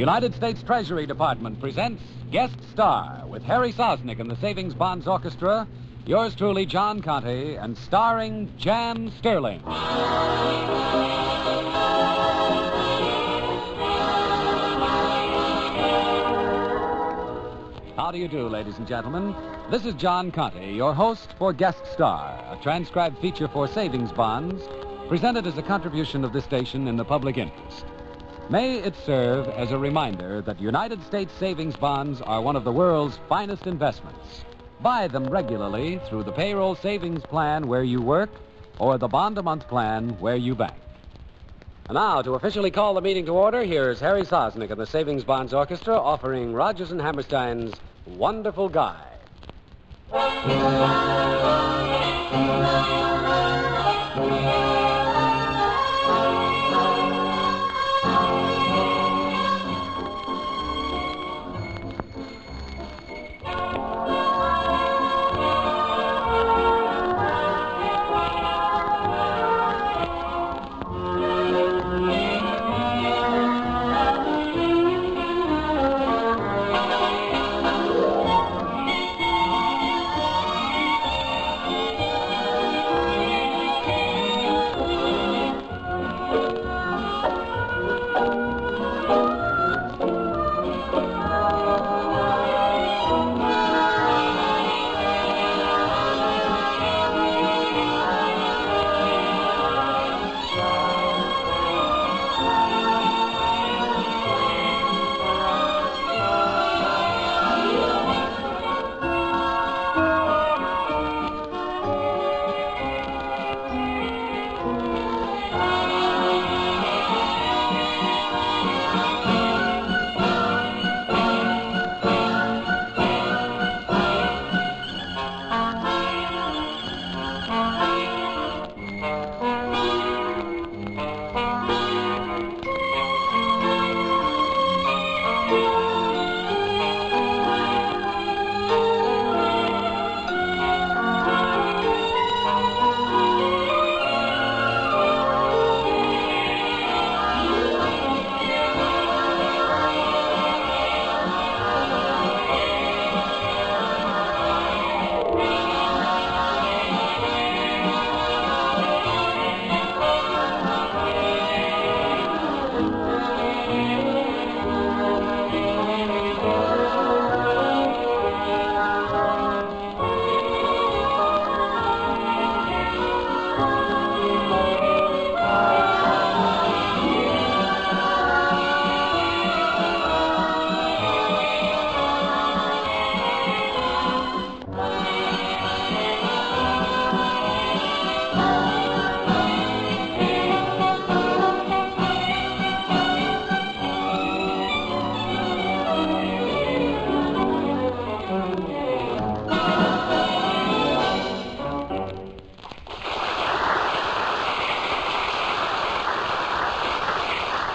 United States Treasury Department presents Guest Star with Harry Sosnick and the Savings Bonds Orchestra, yours truly, John Conte, and starring Jan Sterling. How do you do, ladies and gentlemen? This is John Conte, your host for Guest Star, a transcribed feature for savings bonds, presented as a contribution of this station in the public interest. May it serve as a reminder that United States savings bonds are one of the world's finest investments. Buy them regularly through the payroll savings plan where you work or the bond a month plan where you bank. And now, to officially call the meeting to order, here's Harry Sosnick and the Savings Bonds Orchestra offering Rodgers and Hammerstein's Wonderful Guy.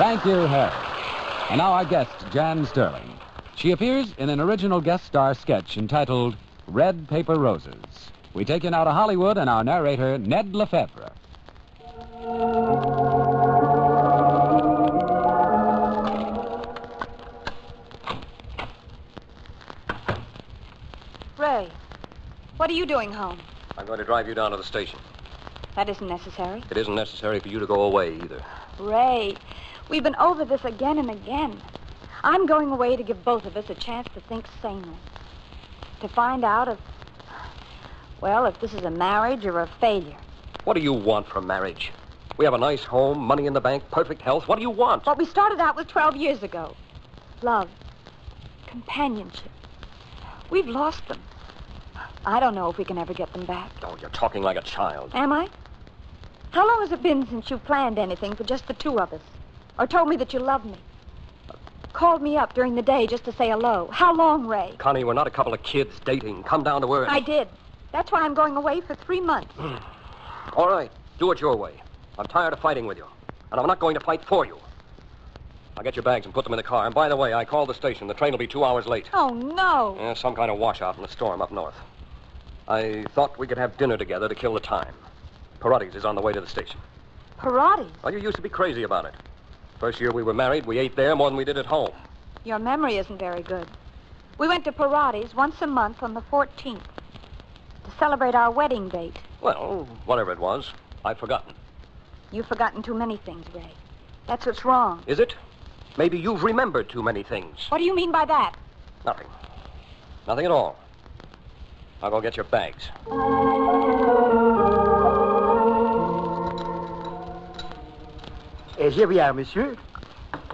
Thank you, Harry. And now our guest, Jan Sterling. She appears in an original guest star sketch entitled Red Paper Roses. We take you now to Hollywood and our narrator, Ned LeFevre. Ray, what are you doing home? I'm going to drive you down to the station. That isn't necessary. It isn't necessary for you to go away either. Ray, we've been over this again and again. I'm going away to give both of us a chance to think sanely. To find out if, well, if this is a marriage or a failure. What do you want from marriage? We have a nice home, money in the bank, perfect health. What do you want? What we started out with 12 years ago love, companionship. We've lost them. I don't know if we can ever get them back. Oh, you're talking like a child. Am I? How long has it been since you've planned anything for just the two of us? Or told me that you loved me? Called me up during the day just to say hello. How long, Ray? Connie, we're not a couple of kids dating. Come down to earth. I did. That's why I'm going away for three months. Hmm. All right. Do it your way. I'm tired of fighting with you. And I'm not going to fight for you. I'll get your bags and put them in the car. And by the way, I called the station. The train will be two hours late. Oh, no. Yeah, some kind of washout in the storm up north. I thought we could have dinner together to kill the time. Parati's is on the way to the station. Parati. Oh, you used to be crazy about it. First year we were married, we ate there more than we did at home. Your memory isn't very good. We went to Parati's once a month on the 14th to celebrate our wedding date. Well, whatever it was, I've forgotten. You've forgotten too many things, Ray. That's what's wrong. Is it? Maybe you've remembered too many things. What do you mean by that? Nothing. Nothing at all. I'll go get your bags. Here we are, monsieur.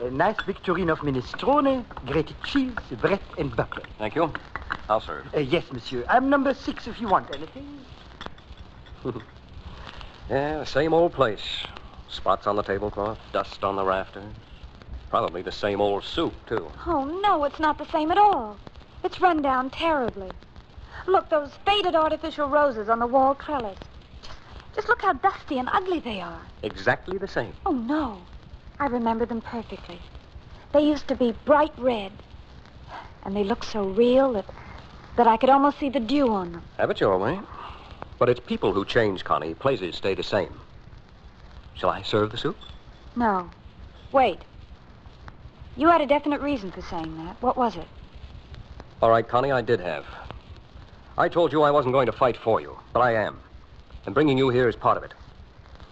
A nice Victorine of minestrone, grated cheese, bread, and butter. Thank you. I'll serve. Uh, yes, monsieur. I'm number six if you want anything. Yeah, the same old place. Spots on the tablecloth, dust on the rafters. Probably the same old soup, too. Oh, no, it's not the same at all. It's run down terribly. Look, those faded artificial roses on the wall trellis. Just, look how dusty and ugly they are. Exactly the same. Oh, no. I remember them perfectly. They used to be bright red. And they look so real that, that I could almost see the dew on them. Have it your way. But it's people who change, Connie. Places stay the same. Shall I serve the soup? No. Wait. You had a definite reason for saying that. What was it? All right, Connie, I did have. I told you I wasn't going to fight for you, but I am. And bringing you here is part of it.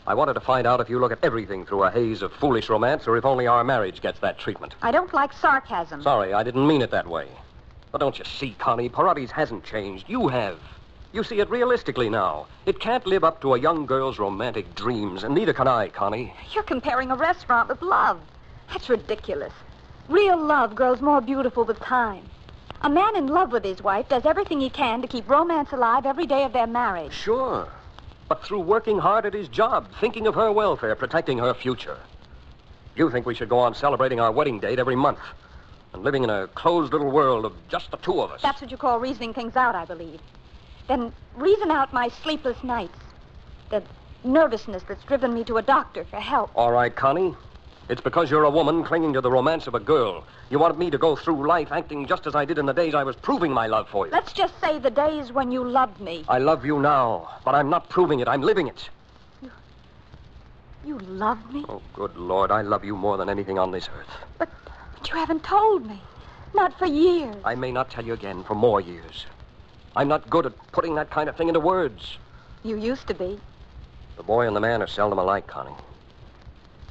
I wanted to find out if you look at everything through a haze of foolish romance or if only our marriage gets that treatment. I don't like sarcasm. Sorry, I didn't mean it that way. But don't you see, Connie, Parati's hasn't changed. You have. You see it realistically now. It can't live up to a young girl's romantic dreams, and neither can I, Connie. You're comparing a restaurant with love. That's ridiculous. Real love grows more beautiful with time. A man in love with his wife does everything he can to keep romance alive every day of their marriage. Sure. But through working hard at his job, thinking of her welfare, protecting her future. You think we should go on celebrating our wedding date every month and living in a closed little world of just the two of us. That's what you call reasoning things out, I believe. Then reason out my sleepless nights, the nervousness that's driven me to a doctor for help. All right, Connie. It's because you're a woman clinging to the romance of a girl. You wanted me to go through life acting just as I did in the days I was proving my love for you. Let's just say the days when you loved me. I love you now, but I'm not proving it. I'm living it. You you love me? Oh, good Lord, I love you more than anything on this earth. But, but you haven't told me. Not for years. I may not tell you again for more years. I'm not good at putting that kind of thing into words. You used to be. The boy and the man are seldom alike, Connie.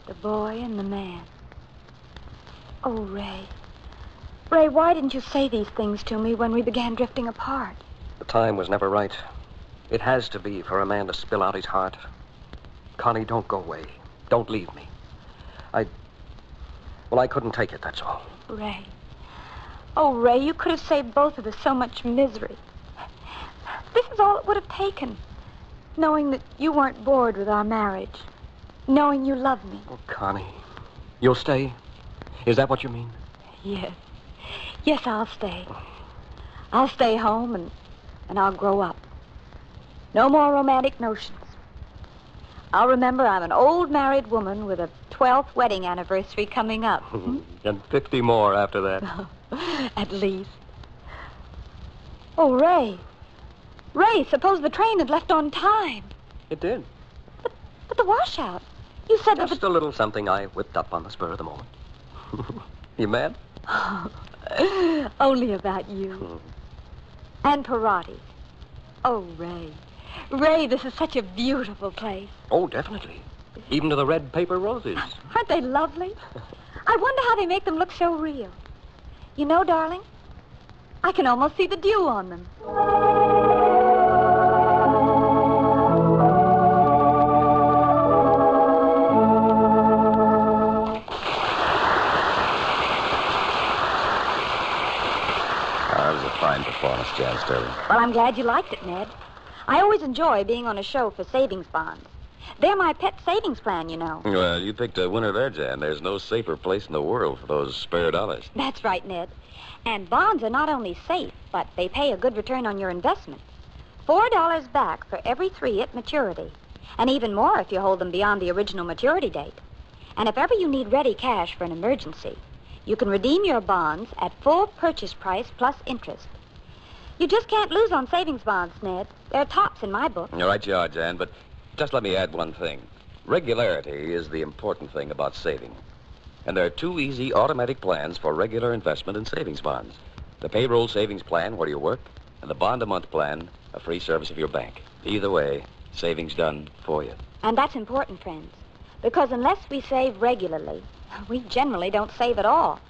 The boy and the man. Oh, Ray. Ray, why didn't you say these things to me when we began drifting apart? The time was never right. It has to be for a man to spill out his heart. Connie, don't go away. Don't leave me. I. Well, I couldn't take it, that's all. Ray. Oh, Ray, you could have saved both of us so much misery. This is all it would have taken. Knowing that you weren't bored with our marriage. Knowing you love me. Oh, Connie. You'll stay? Is that what you mean? Yes. Yes, I'll stay. I'll stay home and, and I'll grow up. No more romantic notions. I'll remember I'm an old married woman with a 12th wedding anniversary coming up. and 50 more after that. At least. Oh, Ray. Ray, suppose the train had left on time. It did. But, But the washout. You said that Just a little something I whipped up on the spur of the moment. you mad? the... Only about you. Hmm. and Parati. Oh, Ray. Ray, this is such a beautiful place. Oh, definitely. Even to the red paper roses. Aren't they lovely? I wonder how they make them look so real. You know, darling, I can almost see the dew on them. Sterling. Well, I'm glad you liked it, Ned. I always enjoy being on a show for savings bonds. They're my pet savings plan, you know. Well, you picked a winner there, Jan. There's no safer place in the world for those spare dollars. That's right, Ned. And bonds are not only safe, but they pay a good return on your investment. Four dollars back for every three at maturity. And even more if you hold them beyond the original maturity date. And if ever you need ready cash for an emergency, you can redeem your bonds at full purchase price plus interest. You just can't lose on savings bonds, Ned. They're tops in my book. You're right, you are, Jan, but just let me add one thing. Regularity is the important thing about saving. And there are two easy automatic plans for regular investment in savings bonds the payroll savings plan where you work, and the bond a month plan, a free service of your bank. Either way, savings done for you. And that's important, friends, because unless we save regularly, we generally don't save at all.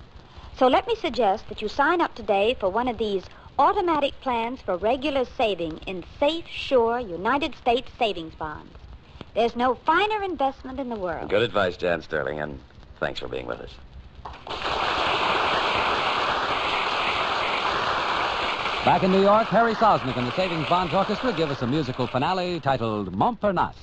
So let me suggest that you sign up today for one of these automatic plans for regular saving in safe, sure United States savings bonds. There's no finer investment in the world. Good advice, Jan Sterling, and thanks for being with us. Back in New York, Harry Sosnick and the Savings Bonds Orchestra give us a musical finale titled Montparnasse.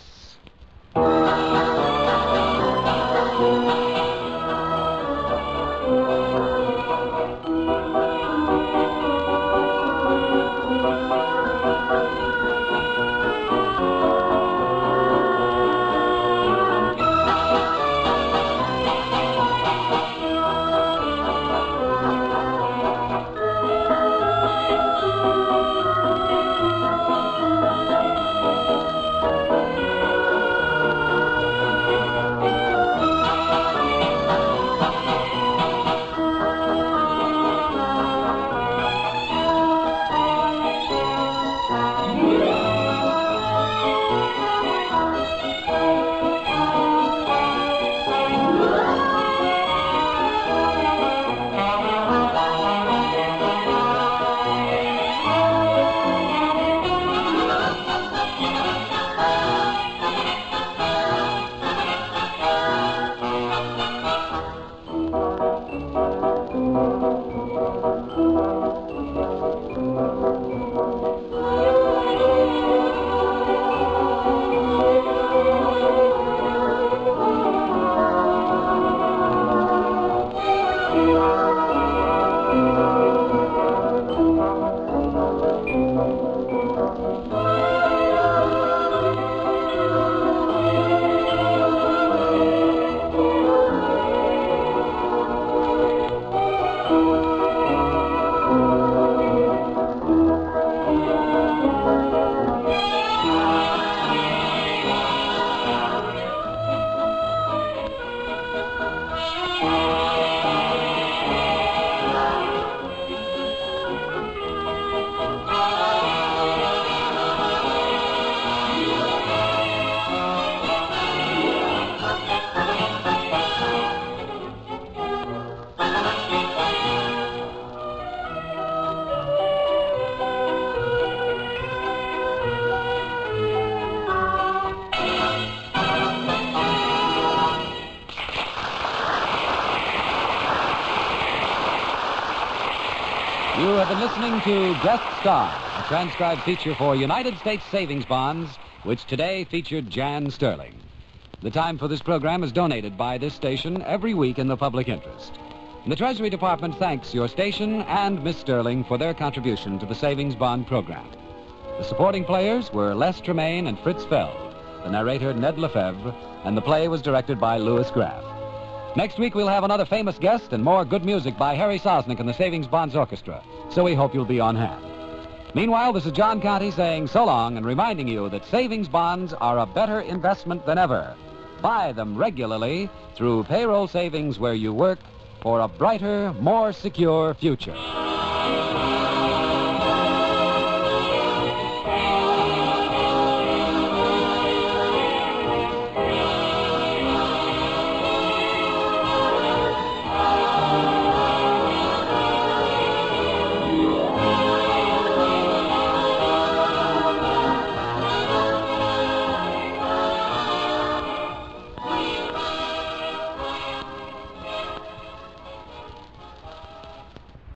You have been listening to Guest Star, a transcribed feature for United States Savings Bonds, which today featured Jan Sterling. The time for this program is donated by this station every week in the public interest. The Treasury Department thanks your station and Miss Sterling for their contribution to the Savings Bond program. The supporting players were Les Tremayne and Fritz Feld, the narrator Ned LeFevre, and the play was directed by Louis Graff. Next week, we'll have another famous guest and more good music by Harry Sosnick and the Savings Bonds Orchestra. So we hope you'll be on hand. Meanwhile, this is John Conte saying so long and reminding you that savings bonds are a better investment than ever. Buy them regularly through payroll savings where you work for a brighter, more secure future.